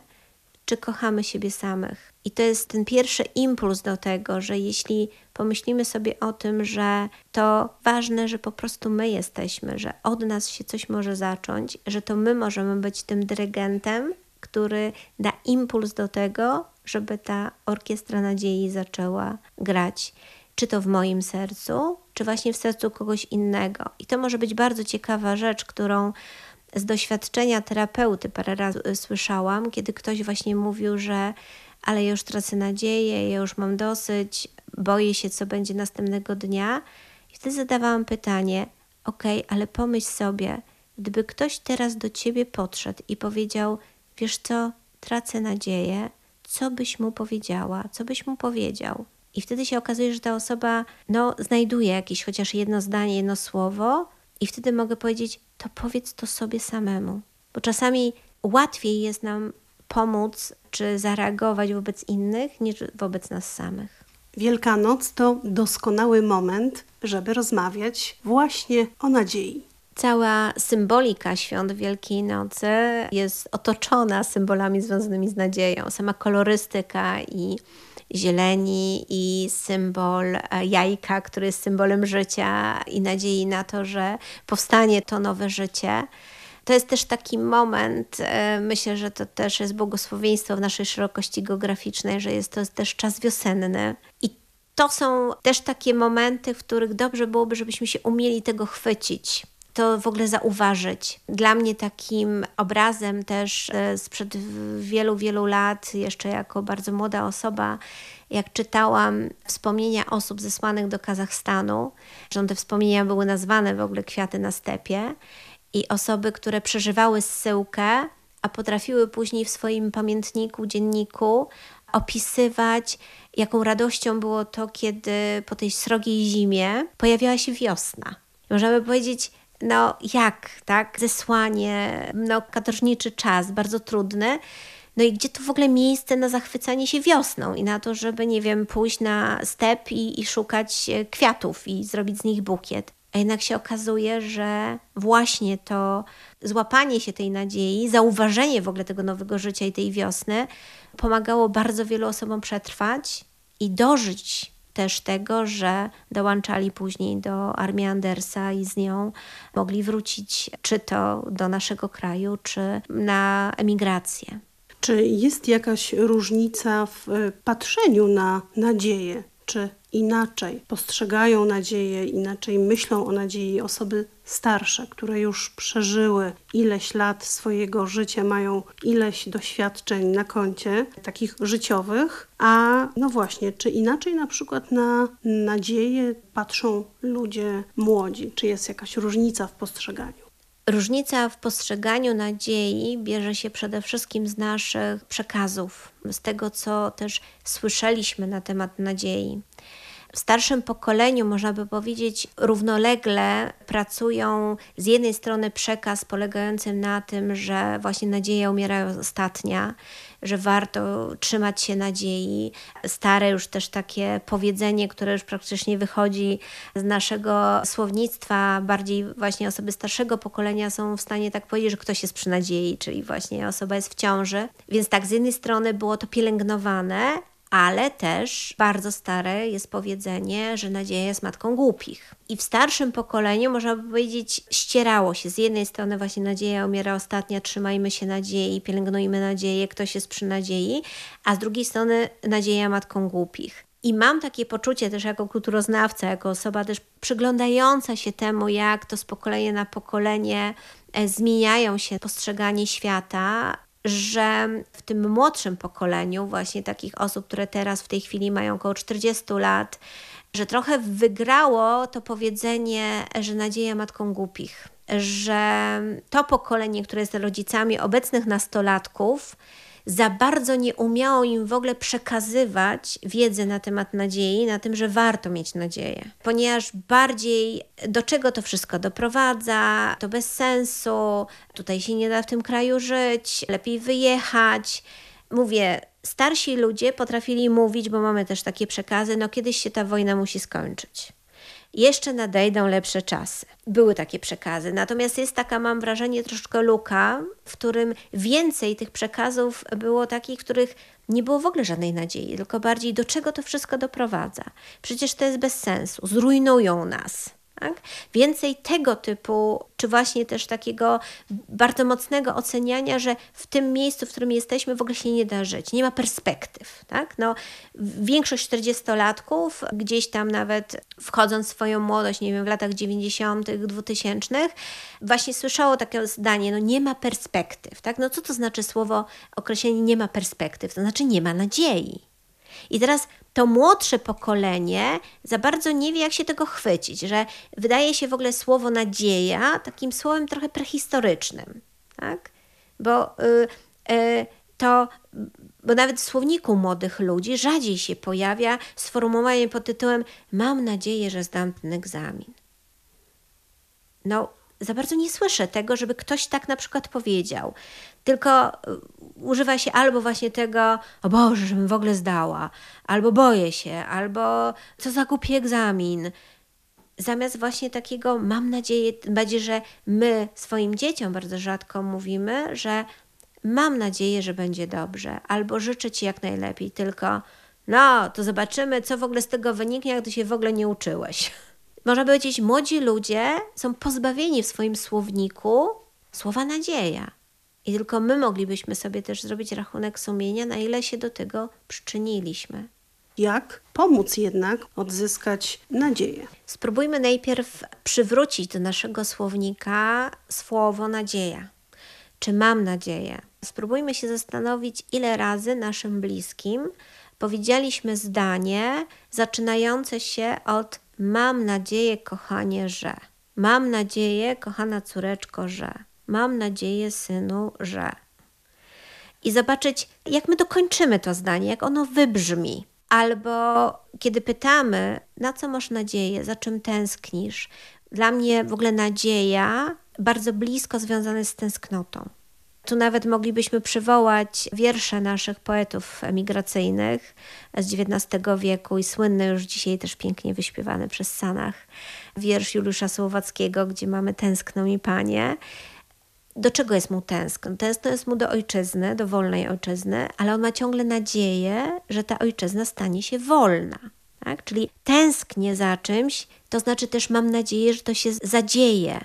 S: czy kochamy siebie samych. I to jest ten pierwszy impuls do tego, że jeśli pomyślimy sobie o tym, że to ważne, że po prostu my jesteśmy, że od nas się coś może zacząć, że to my możemy być tym dyrygentem, który da impuls do tego, żeby ta orkiestra nadziei zaczęła grać. Czy to w moim sercu, czy właśnie w sercu kogoś innego. I to może być bardzo ciekawa rzecz, którą z doświadczenia terapeuty parę razy y, słyszałam, kiedy ktoś właśnie mówił, że ale już tracę nadzieję, ja już mam dosyć, boję się, co będzie następnego dnia. I wtedy zadawałam pytanie, okej, ale pomyśl sobie, gdyby ktoś teraz do ciebie podszedł i powiedział, wiesz co, tracę nadzieję, co byś mu powiedziała, co byś mu powiedział? I wtedy się okazuje, że ta osoba no, znajduje jakieś chociaż jedno zdanie, jedno słowo, i wtedy mogę powiedzieć, to powiedz to sobie samemu. Bo czasami łatwiej jest nam pomóc czy zareagować wobec innych niż wobec nas samych.
O: Wielkanoc to doskonały moment, żeby rozmawiać właśnie o nadziei.
S: Cała symbolika świąt Wielkiej Nocy jest otoczona symbolami związanymi z nadzieją. Sama kolorystyka i zieleni i symbol e, jajka, który jest symbolem życia i nadziei na to, że powstanie to nowe życie. To jest też taki moment, e, myślę, że to też jest błogosławieństwo w naszej szerokości geograficznej, że jest to też czas wiosenny. I to są też takie momenty, w których dobrze byłoby, żebyśmy się umieli tego chwycić to w ogóle zauważyć. Dla mnie takim obrazem też e, sprzed wielu, wielu lat, jeszcze jako bardzo młoda osoba, jak czytałam wspomnienia osób zesłanych do Kazachstanu, że te wspomnienia były nazwane w ogóle kwiaty na stepie i osoby, które przeżywały zsyłkę, a potrafiły później w swoim pamiętniku, dzienniku opisywać, jaką radością było to, kiedy po tej srogiej zimie pojawiała się wiosna. Możemy powiedzieć, no jak, tak? Zesłanie, no katorżniczy czas, bardzo trudny. No i gdzie to w ogóle miejsce na zachwycanie się wiosną i na to, żeby, nie wiem, pójść na step i, i szukać e, kwiatów i zrobić z nich bukiet. A jednak się okazuje, że właśnie to złapanie się tej nadziei, zauważenie w ogóle tego nowego życia i tej wiosny pomagało bardzo wielu osobom przetrwać i dożyć też tego, że dołączali później do armii Andersa i z nią mogli wrócić czy to do naszego kraju, czy na emigrację.
O: Czy jest jakaś różnica w e, patrzeniu na nadzieję? Czy inaczej postrzegają nadzieję, inaczej myślą o nadziei osoby starsze, które już przeżyły ileś lat swojego życia, mają ileś doświadczeń na koncie, takich życiowych, a no właśnie, czy inaczej na przykład na nadzieję patrzą ludzie młodzi? Czy jest jakaś różnica w postrzeganiu?
S: Różnica w postrzeganiu nadziei bierze się przede wszystkim z naszych przekazów, z tego, co też słyszeliśmy na temat nadziei. W starszym pokoleniu, można by powiedzieć, równolegle pracują z jednej strony przekaz polegający na tym, że właśnie nadzieja umiera ostatnia, że warto trzymać się nadziei. Stare już też takie powiedzenie, które już praktycznie wychodzi z naszego słownictwa, bardziej właśnie osoby starszego pokolenia są w stanie tak powiedzieć, że ktoś jest przy nadziei, czyli właśnie osoba jest w ciąży. Więc tak, z jednej strony było to pielęgnowane, ale też bardzo stare jest powiedzenie, że nadzieja jest matką głupich. I w starszym pokoleniu, można by powiedzieć, ścierało się. Z jednej strony właśnie nadzieja umiera ostatnia, trzymajmy się nadziei, pielęgnujmy nadzieję, ktoś jest przy nadziei, a z drugiej strony nadzieja matką głupich. I mam takie poczucie też jako kulturoznawca, jako osoba też przyglądająca się temu, jak to z pokolenia na pokolenie e, zmieniają się postrzeganie świata, że w tym młodszym pokoleniu, właśnie takich osób, które teraz w tej chwili mają około 40 lat, że trochę wygrało to powiedzenie, że nadzieja matką głupich, że to pokolenie, które jest rodzicami obecnych nastolatków, za bardzo nie umiało im w ogóle przekazywać wiedzy na temat nadziei, na tym, że warto mieć nadzieję. Ponieważ bardziej do czego to wszystko doprowadza, to bez sensu, tutaj się nie da w tym kraju żyć, lepiej wyjechać. Mówię, starsi ludzie potrafili mówić, bo mamy też takie przekazy, no kiedyś się ta wojna musi skończyć jeszcze nadejdą lepsze czasy. Były takie przekazy. Natomiast jest taka, mam wrażenie, troszkę luka, w którym więcej tych przekazów było takich, których nie było w ogóle żadnej nadziei, tylko bardziej do czego to wszystko doprowadza. Przecież to jest bez sensu, zrujnują nas. Tak? Więcej tego typu, czy właśnie też takiego bardzo mocnego oceniania, że w tym miejscu, w którym jesteśmy, w ogóle się nie da żyć, nie ma perspektyw. Tak? No, większość 40-latków, gdzieś tam nawet wchodząc w swoją młodość, nie wiem, w latach 90., 2000, właśnie słyszało takie zdanie: no nie ma perspektyw. Tak? No co to znaczy słowo, określenie nie ma perspektyw? To znaczy nie ma nadziei. I teraz to młodsze pokolenie za bardzo nie wie, jak się tego chwycić, że wydaje się w ogóle słowo nadzieja takim słowem trochę prehistorycznym, tak? Bo y, y, to, bo nawet w słowniku młodych ludzi rzadziej się pojawia sformułowanie pod tytułem Mam nadzieję, że zdam ten egzamin. No, za bardzo nie słyszę tego, żeby ktoś tak na przykład powiedział. Tylko y, używa się albo właśnie tego, o Boże, żebym w ogóle zdała, albo boję się, albo co za głupi egzamin. Zamiast właśnie takiego, mam nadzieję, bardziej, że my swoim dzieciom bardzo rzadko mówimy, że mam nadzieję, że będzie dobrze, albo życzę ci jak najlepiej, tylko no, to zobaczymy, co w ogóle z tego wyniknie, jak ty się w ogóle nie uczyłeś. Można powiedzieć, młodzi ludzie są pozbawieni w swoim słowniku słowa nadzieja. I tylko my moglibyśmy sobie też zrobić rachunek sumienia, na ile się do tego przyczyniliśmy.
O: Jak pomóc jednak odzyskać nadzieję?
S: Spróbujmy najpierw przywrócić do naszego słownika słowo nadzieja. Czy mam nadzieję? Spróbujmy się zastanowić, ile razy naszym bliskim powiedzieliśmy zdanie zaczynające się od Mam nadzieję, kochanie, że. Mam nadzieję, kochana córeczko, że. Mam nadzieję, synu, że. I zobaczyć, jak my dokończymy to zdanie, jak ono wybrzmi. Albo kiedy pytamy, na co masz nadzieję, za czym tęsknisz, dla mnie w ogóle nadzieja bardzo blisko związana jest z tęsknotą. Tu nawet moglibyśmy przywołać wiersze naszych poetów emigracyjnych z XIX wieku i słynny już dzisiaj też pięknie wyśpiewany przez Sanach wiersz Juliusza Słowackiego, gdzie mamy Tęskno mi panie. Do czego jest mu tęskno? Tęskno jest mu do ojczyzny, do wolnej ojczyzny, ale on ma ciągle nadzieję, że ta ojczyzna stanie się wolna. Tak? Czyli tęsknię za czymś, to znaczy też mam nadzieję, że to się zadzieje.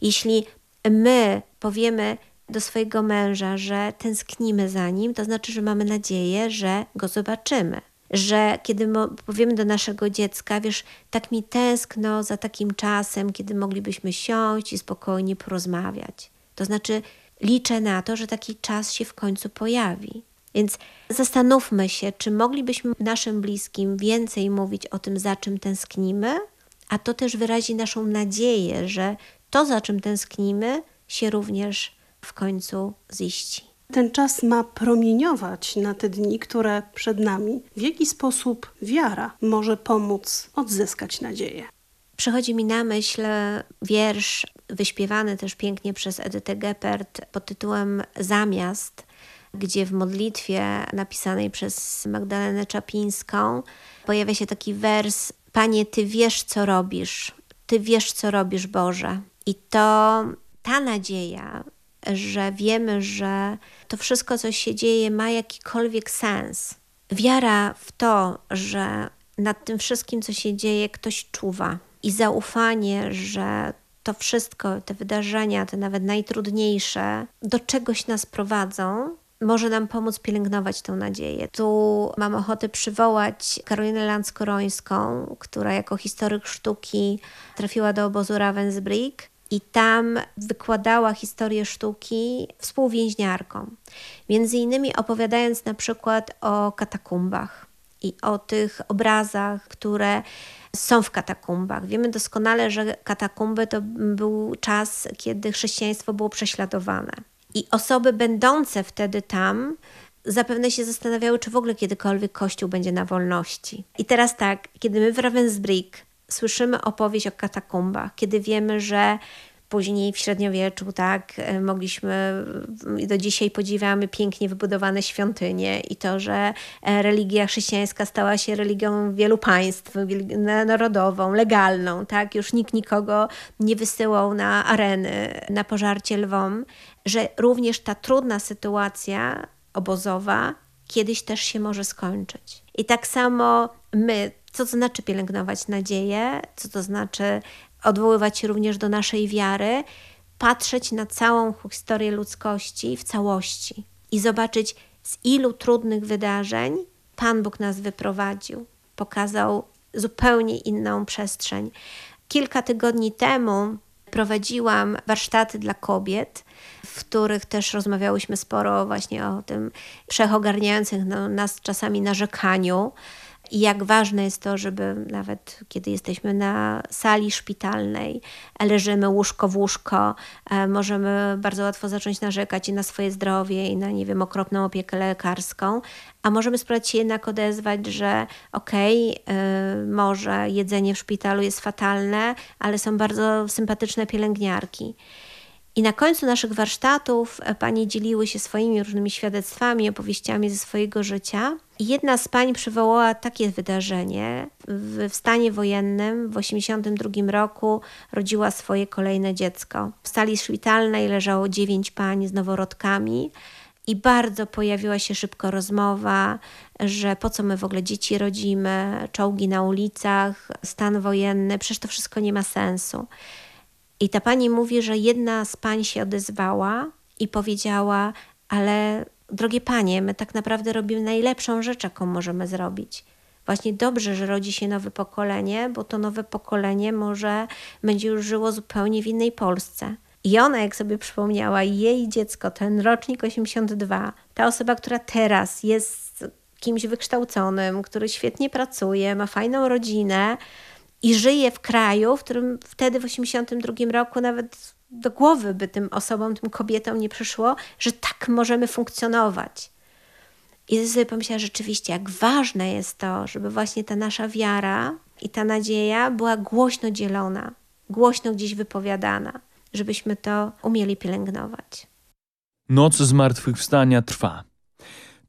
S: Jeśli my powiemy, do swojego męża, że tęsknimy za nim, to znaczy, że mamy nadzieję, że go zobaczymy. Że kiedy powiemy do naszego dziecka, wiesz, tak mi tęskno za takim czasem, kiedy moglibyśmy siąść i spokojnie porozmawiać. To znaczy, liczę na to, że taki czas się w końcu pojawi. Więc zastanówmy się, czy moglibyśmy naszym bliskim więcej mówić o tym, za czym tęsknimy, a to też wyrazi naszą nadzieję, że to, za czym tęsknimy, się również w końcu ziści.
O: Ten czas ma promieniować na te dni, które przed nami. W jaki sposób wiara może pomóc odzyskać nadzieję?
S: Przychodzi mi na myśl wiersz wyśpiewany też pięknie przez Edytę Geppert pod tytułem Zamiast, gdzie w modlitwie napisanej przez Magdalenę Czapińską pojawia się taki wers Panie, Ty wiesz, co robisz. Ty wiesz, co robisz, Boże. I to ta nadzieja że wiemy, że to wszystko, co się dzieje, ma jakikolwiek sens. Wiara w to, że nad tym wszystkim, co się dzieje, ktoś czuwa i zaufanie, że to wszystko, te wydarzenia, te nawet najtrudniejsze, do czegoś nas prowadzą, może nam pomóc pielęgnować tę nadzieję. Tu mam ochotę przywołać Karolinę Landskorońską, która jako historyk sztuki trafiła do obozu Ravensbrück i tam wykładała historię sztuki współwięźniarkom. Między innymi opowiadając na przykład o katakumbach i o tych obrazach, które są w katakumbach. Wiemy doskonale, że katakumby to był czas, kiedy chrześcijaństwo było prześladowane. I osoby będące wtedy tam zapewne się zastanawiały, czy w ogóle kiedykolwiek Kościół będzie na wolności. I teraz tak, kiedy my w Ravensbrück słyszymy opowieść o katakumbach, kiedy wiemy, że później w średniowieczu, tak, e, mogliśmy, do dzisiaj podziwiamy pięknie wybudowane świątynie i to, że e, religia chrześcijańska stała się religią wielu państw, narodową, legalną, tak, już nikt nikogo nie wysyłał na areny, na pożarcie lwom, że również ta trudna sytuacja obozowa kiedyś też się może skończyć. I tak samo my, co to znaczy pielęgnować nadzieję, co to znaczy odwoływać się również do naszej wiary, patrzeć na całą historię ludzkości w całości i zobaczyć, z ilu trudnych wydarzeń Pan Bóg nas wyprowadził, pokazał zupełnie inną przestrzeń. Kilka tygodni temu Prowadziłam warsztaty dla kobiet, w których też rozmawiałyśmy sporo właśnie o tym przechogarniających no, nas czasami narzekaniu. I jak ważne jest to, żeby nawet kiedy jesteśmy na sali szpitalnej, leżymy łóżko w łóżko, e, możemy bardzo łatwo zacząć narzekać i na swoje zdrowie, i na, nie wiem, okropną opiekę lekarską, a możemy spróbować się jednak odezwać, że okej, okay, może jedzenie w szpitalu jest fatalne, ale są bardzo sympatyczne pielęgniarki. I na końcu naszych warsztatów panie dzieliły się swoimi różnymi świadectwami, opowieściami ze swojego życia. I jedna z pań przywołała takie wydarzenie. W, w stanie wojennym w 1982 roku rodziła swoje kolejne dziecko. W sali szpitalnej leżało dziewięć pań z noworodkami. I bardzo pojawiła się szybko rozmowa, że po co my w ogóle dzieci rodzimy, czołgi na ulicach, stan wojenny, przecież to wszystko nie ma sensu. I ta pani mówi, że jedna z pań się odezwała i powiedziała: Ale drogie panie, my tak naprawdę robimy najlepszą rzecz, jaką możemy zrobić. Właśnie dobrze, że rodzi się nowe pokolenie, bo to nowe pokolenie może będzie już żyło zupełnie w innej Polsce. I ona, jak sobie przypomniała, jej dziecko, ten rocznik 82, ta osoba, która teraz jest kimś wykształconym, który świetnie pracuje, ma fajną rodzinę, i żyje w kraju, w którym wtedy w 1982 roku nawet do głowy by tym osobom, tym kobietom nie przyszło, że tak możemy funkcjonować. I sobie pomyślała rzeczywiście, jak ważne jest to, żeby właśnie ta nasza wiara i ta nadzieja była głośno dzielona, głośno gdzieś wypowiadana, żebyśmy to umieli pielęgnować.
N: Noc zmartwychwstania trwa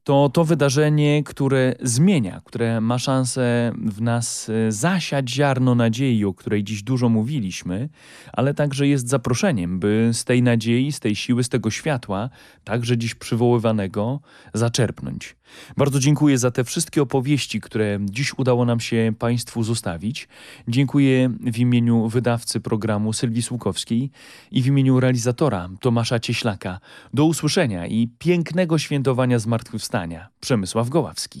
N: to to wydarzenie, które zmienia, które ma szansę w nas e, zasiać ziarno nadziei, o której dziś dużo mówiliśmy, ale także jest zaproszeniem, by z tej nadziei, z tej siły, z tego światła, także dziś przywoływanego, zaczerpnąć. Bardzo dziękuję za te wszystkie opowieści, które dziś udało nam się Państwu zostawić. Dziękuję w imieniu wydawcy programu Sylwii Słukowskiej i w imieniu realizatora Tomasza Cieślaka. Do usłyszenia i pięknego świętowania zmartwychwstania. Przemysław Goławski.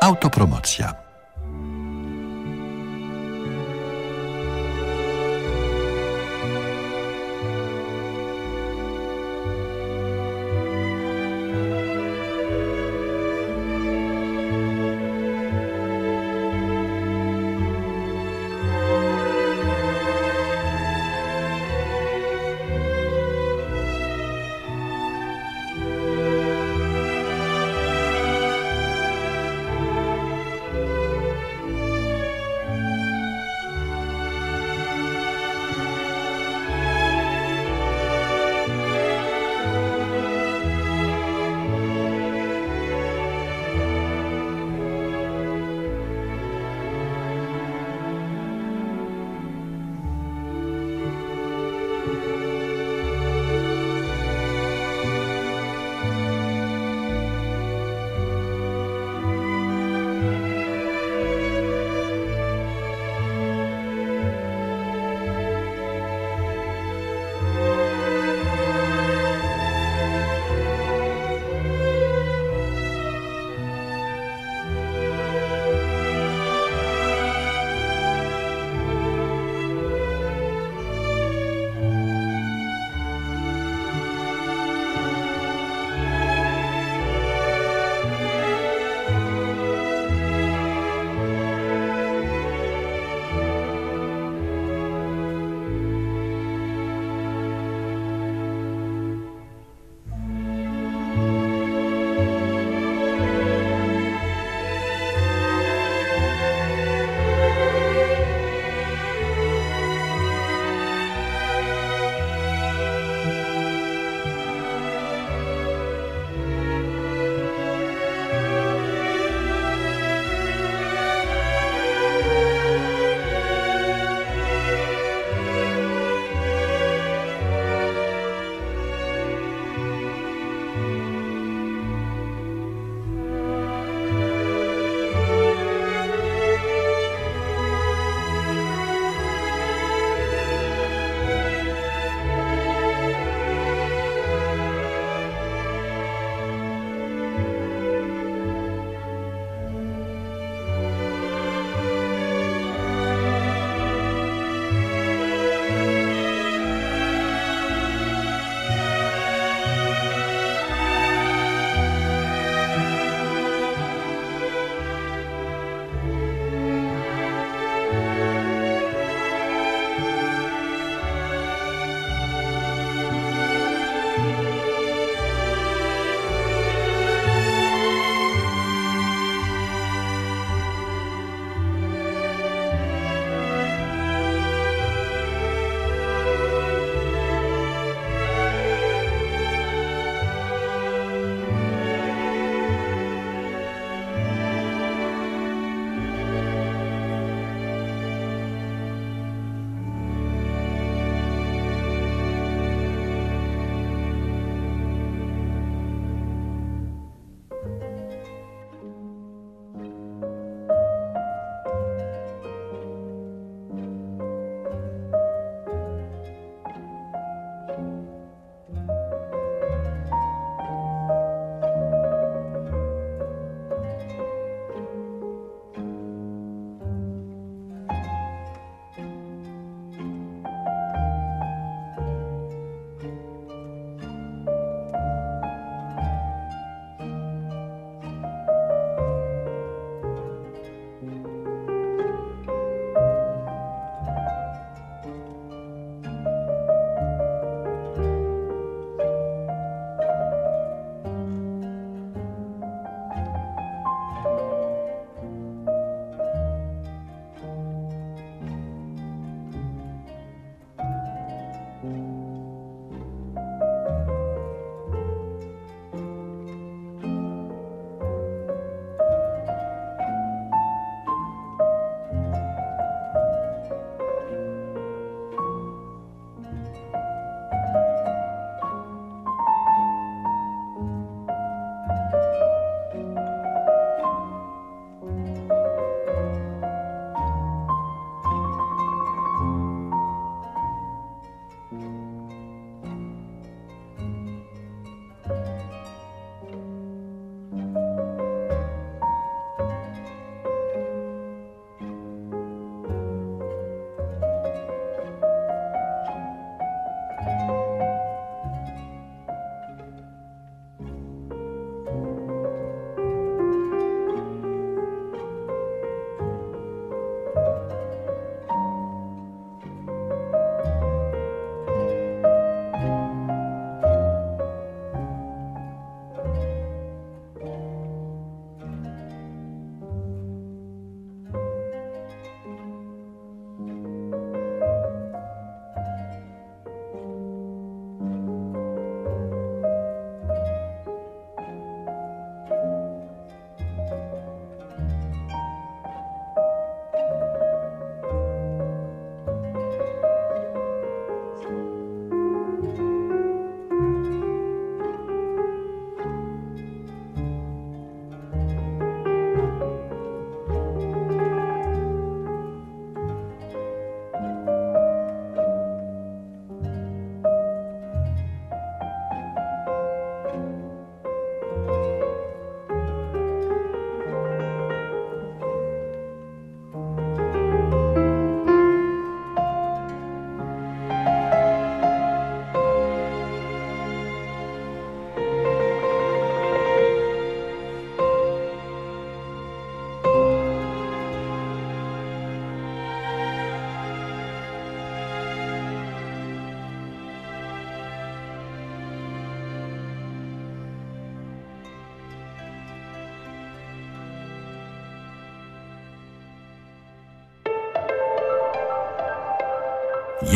M: Autopromocja.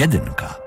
T: Jedynka.